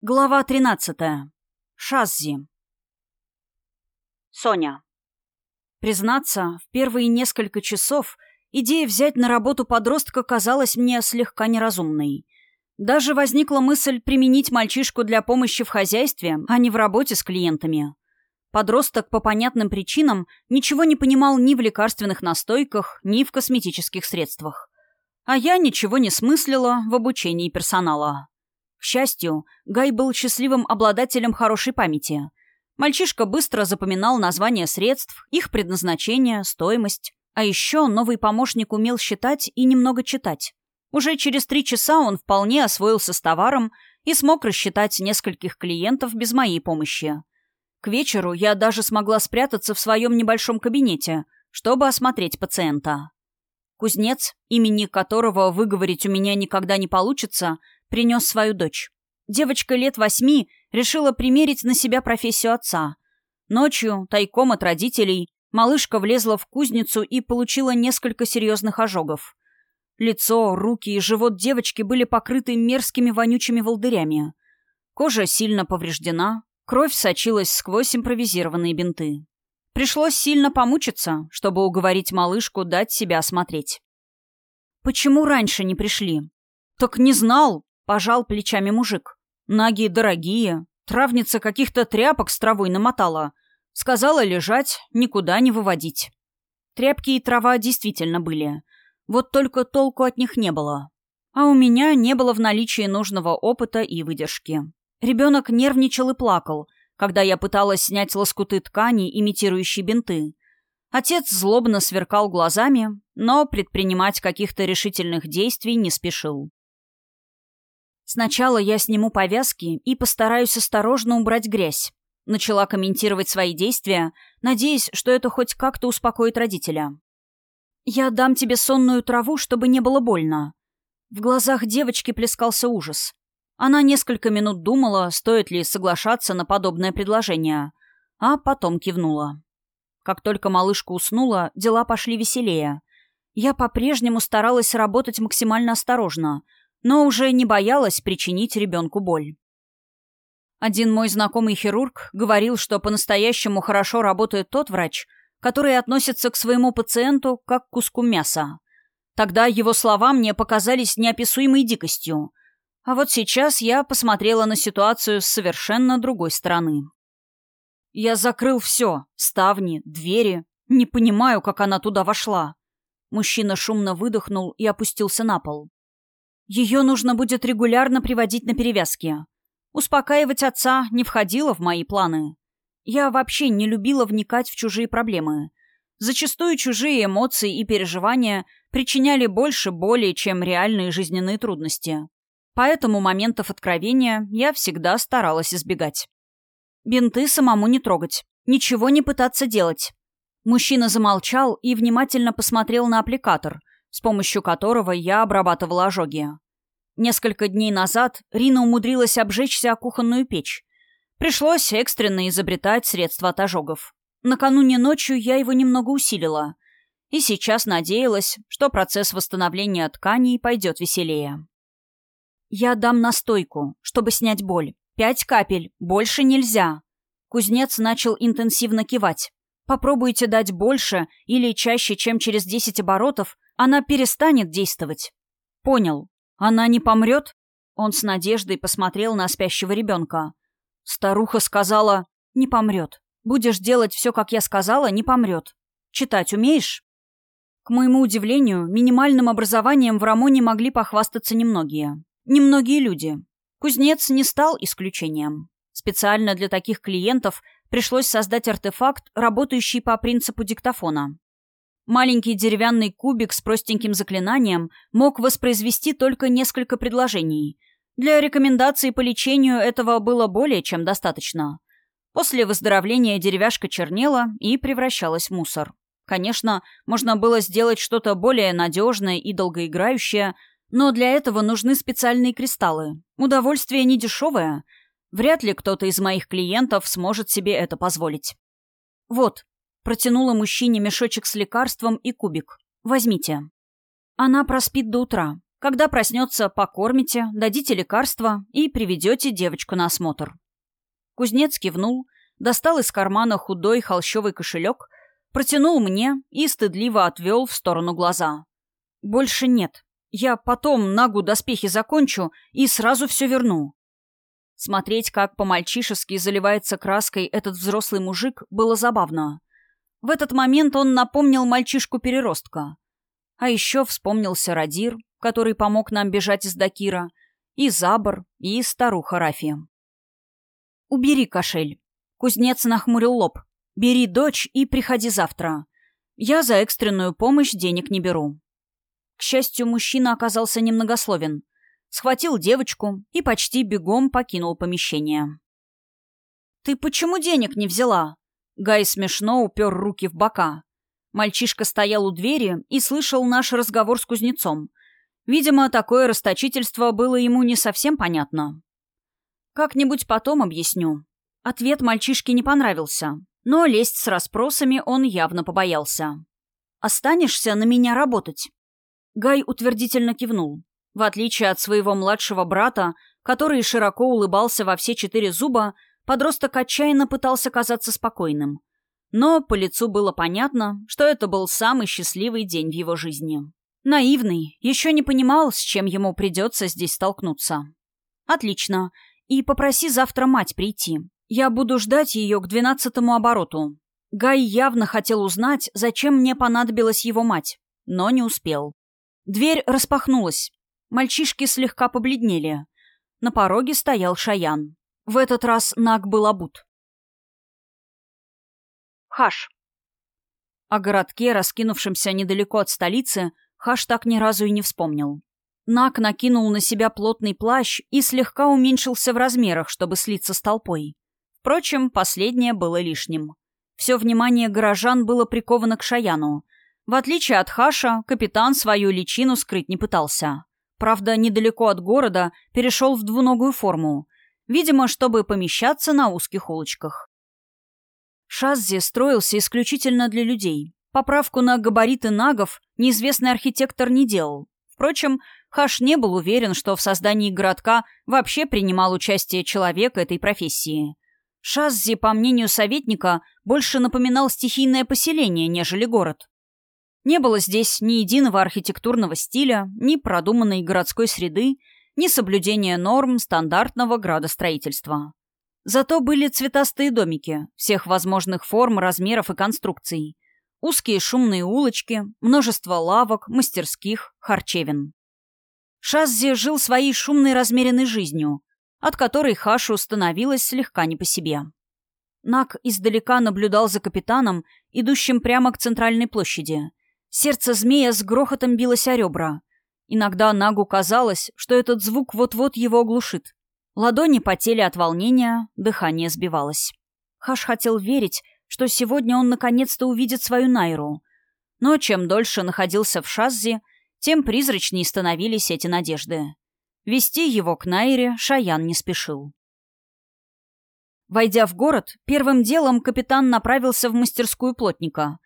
Глава 13. Шаззи. Соня. Признаться, в первые несколько часов идея взять на работу подростка казалась мне слегка неразумной. Даже возникла мысль применить мальчишку для помощи в хозяйстве, а не в работе с клиентами. Подросток по понятным причинам ничего не понимал ни в лекарственных настойках, ни в косметических средствах. А я ничего не смыслила в обучении персонала. К счастью, Гай был счастливым обладателем хорошей памяти. Мальчишка быстро запоминал названия средств, их предназначение, стоимость. А еще новый помощник умел считать и немного читать. Уже через три часа он вполне освоился с товаром и смог рассчитать нескольких клиентов без моей помощи. К вечеру я даже смогла спрятаться в своем небольшом кабинете, чтобы осмотреть пациента. Кузнец, имени которого выговорить у меня никогда не получится, принес свою дочь. Девочка лет восьми решила примерить на себя профессию отца. Ночью, тайком от родителей, малышка влезла в кузницу и получила несколько серьезных ожогов. Лицо, руки и живот девочки были покрыты мерзкими вонючими волдырями. Кожа сильно повреждена, кровь сочилась сквозь импровизированные бинты. Пришлось сильно помучиться, чтобы уговорить малышку дать себя осмотреть. «Почему раньше не пришли?» «Так не знал!» Пожал плечами мужик. Ноги дорогие. Травница каких-то тряпок с травой намотала. Сказала лежать, никуда не выводить. Тряпки и трава действительно были. Вот только толку от них не было. А у меня не было в наличии нужного опыта и выдержки. Ребенок нервничал и плакал, когда я пыталась снять лоскуты ткани, имитирующие бинты. Отец злобно сверкал глазами, но предпринимать каких-то решительных действий не спешил. Сначала я сниму повязки и постараюсь осторожно убрать грязь. Начала комментировать свои действия, надеясь, что это хоть как-то успокоит родителя. «Я дам тебе сонную траву, чтобы не было больно». В глазах девочки плескался ужас. Она несколько минут думала, стоит ли соглашаться на подобное предложение, а потом кивнула. Как только малышка уснула, дела пошли веселее. Я по-прежнему старалась работать максимально осторожно — но уже не боялась причинить ребенку боль. Один мой знакомый хирург говорил, что по-настоящему хорошо работает тот врач, который относится к своему пациенту как к куску мяса. Тогда его слова мне показались неописуемой дикостью. А вот сейчас я посмотрела на ситуацию с совершенно другой стороны. Я закрыл все — ставни, двери. Не понимаю, как она туда вошла. Мужчина шумно выдохнул и опустился на пол. Ее нужно будет регулярно приводить на перевязки. Успокаивать отца не входило в мои планы. Я вообще не любила вникать в чужие проблемы. Зачастую чужие эмоции и переживания причиняли больше боли, чем реальные жизненные трудности. Поэтому моментов откровения я всегда старалась избегать. Бинты самому не трогать, ничего не пытаться делать. Мужчина замолчал и внимательно посмотрел на аппликатор, с помощью которого я обрабатывала ожоги. Несколько дней назад Рина умудрилась обжечься о кухонную печь. Пришлось экстренно изобретать средства от ожогов. Накануне ночью я его немного усилила. И сейчас надеялась, что процесс восстановления тканей пойдет веселее. «Я дам настойку, чтобы снять боль. Пять капель. Больше нельзя». Кузнец начал интенсивно кивать. «Попробуйте дать больше или чаще, чем через десять оборотов, она перестанет действовать. Понял. Она не помрет? Он с надеждой посмотрел на спящего ребенка. Старуха сказала, не помрет. Будешь делать все, как я сказала, не помрет. Читать умеешь? К моему удивлению, минимальным образованием в Рамоне могли похвастаться немногие. Немногие люди. Кузнец не стал исключением. Специально для таких клиентов пришлось создать артефакт, работающий по принципу диктофона. Маленький деревянный кубик с простеньким заклинанием мог воспроизвести только несколько предложений. Для рекомендаций по лечению этого было более чем достаточно. После выздоровления деревяшка чернела и превращалась в мусор. Конечно, можно было сделать что-то более надежное и долгоиграющее, но для этого нужны специальные кристаллы. Удовольствие не дешевое. Вряд ли кто-то из моих клиентов сможет себе это позволить. Вот, Протянула мужчине мешочек с лекарством и кубик. «Возьмите». Она проспит до утра. Когда проснется, покормите, дадите лекарства и приведете девочку на осмотр. Кузнец кивнул, достал из кармана худой холщовый кошелек, протянул мне и стыдливо отвел в сторону глаза. «Больше нет. Я потом нагу доспехи закончу и сразу все верну». Смотреть, как по-мальчишески заливается краской этот взрослый мужик, было забавно. В этот момент он напомнил мальчишку-переростка. А еще вспомнился Радир, который помог нам бежать из Дакира, и Забор, и старуха Рафи. «Убери кошель». Кузнец нахмурил лоб. «Бери дочь и приходи завтра. Я за экстренную помощь денег не беру». К счастью, мужчина оказался немногословен. Схватил девочку и почти бегом покинул помещение. «Ты почему денег не взяла?» Гай смешно упер руки в бока. Мальчишка стоял у двери и слышал наш разговор с кузнецом. Видимо, такое расточительство было ему не совсем понятно. Как-нибудь потом объясню. Ответ мальчишке не понравился, но лезть с расспросами он явно побоялся. «Останешься на меня работать?» Гай утвердительно кивнул. В отличие от своего младшего брата, который широко улыбался во все четыре зуба, Подросток отчаянно пытался казаться спокойным. Но по лицу было понятно, что это был самый счастливый день в его жизни. Наивный, еще не понимал, с чем ему придется здесь столкнуться. «Отлично. И попроси завтра мать прийти. Я буду ждать ее к двенадцатому обороту». Гай явно хотел узнать, зачем мне понадобилась его мать, но не успел. Дверь распахнулась. Мальчишки слегка побледнели. На пороге стоял Шаян. В этот раз Наг был обут. Хаш. О городке, раскинувшемся недалеко от столицы, Хаш так ни разу и не вспомнил. Наг накинул на себя плотный плащ и слегка уменьшился в размерах, чтобы слиться с толпой. Впрочем, последнее было лишним. Все внимание горожан было приковано к Шаяну. В отличие от Хаша, капитан свою личину скрыть не пытался. Правда, недалеко от города перешел в двуногую форму — видимо, чтобы помещаться на узких улочках. Шаззи строился исключительно для людей. Поправку на габариты нагов неизвестный архитектор не делал. Впрочем, Хаш не был уверен, что в создании городка вообще принимал участие человек этой профессии. Шаззи, по мнению советника, больше напоминал стихийное поселение, нежели город. Не было здесь ни единого архитектурного стиля, ни продуманной городской среды, ни соблюдения норм стандартного градостроительства. Зато были цветастые домики всех возможных форм, размеров и конструкций. Узкие шумные улочки, множество лавок, мастерских, харчевин. Шаззи жил своей шумной размеренной жизнью, от которой Хашу становилось слегка не по себе. Нак издалека наблюдал за капитаном, идущим прямо к центральной площади. Сердце змея с грохотом билось о ребра. Иногда Нагу казалось, что этот звук вот-вот его оглушит. Ладони потели от волнения, дыхание сбивалось. Хаш хотел верить, что сегодня он наконец-то увидит свою Найру. Но чем дольше находился в Шаззе, тем призрачнее становились эти надежды. Вести его к Найре Шаян не спешил. Войдя в город, первым делом капитан направился в мастерскую плотника,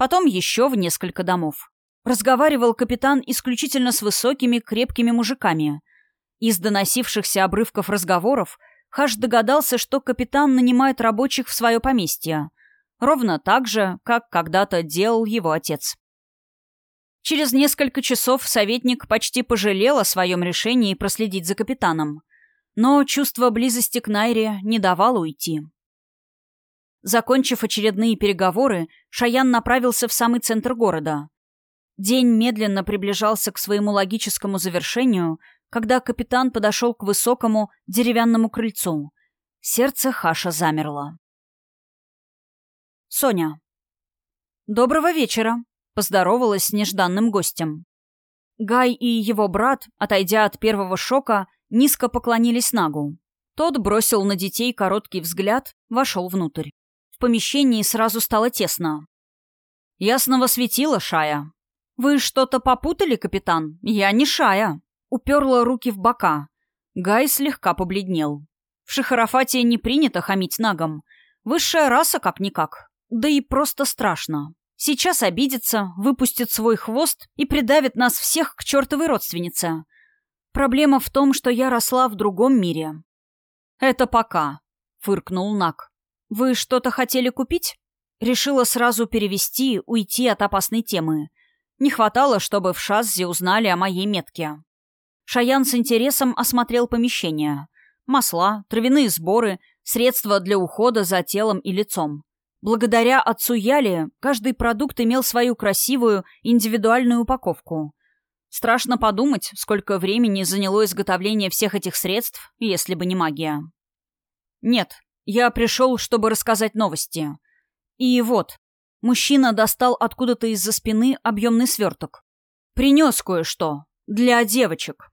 потом еще в несколько домов. Разговаривал капитан исключительно с высокими, крепкими мужиками. Из доносившихся обрывков разговоров Хаш догадался, что капитан нанимает рабочих в свое поместье. Ровно так же, как когда-то делал его отец. Через несколько часов советник почти пожалел о своем решении проследить за капитаном. Но чувство близости к Найре не давало уйти. Закончив очередные переговоры, Шаян направился в самый центр города. День медленно приближался к своему логическому завершению, когда капитан подошел к высокому деревянному крыльцу. Сердце Хаша замерло. Соня. «Доброго вечера», — поздоровалась с нежданным гостем. Гай и его брат, отойдя от первого шока, низко поклонились Нагу. Тот бросил на детей короткий взгляд, вошел внутрь. Помещении сразу стало тесно. «Ясного светила, Шая», «Вы что-то попутали, капитан? Я не Шая». Уперла руки в бока. Гай слегка побледнел. В Шахарафате не принято хамить нагом. Высшая раса как-никак. Да и просто страшно. Сейчас обидится, выпустит свой хвост и придавит нас всех к чертовой родственнице. Проблема в том, что я росла в другом мире. Это пока, фыркнул Нак. Вы что-то хотели купить? Решила сразу перевести, уйти от опасной темы. Не хватало, чтобы в Шаззе узнали о моей метке. Шаян с интересом осмотрел помещение. Масла, травяные сборы, средства для ухода за телом и лицом. Благодаря отцу Яли каждый продукт имел свою красивую индивидуальную упаковку. Страшно подумать, сколько времени заняло изготовление всех этих средств, если бы не магия. Нет, я пришел, чтобы рассказать новости. И вот, мужчина достал откуда-то из-за спины объемный сверток. Принес кое-что. Для девочек.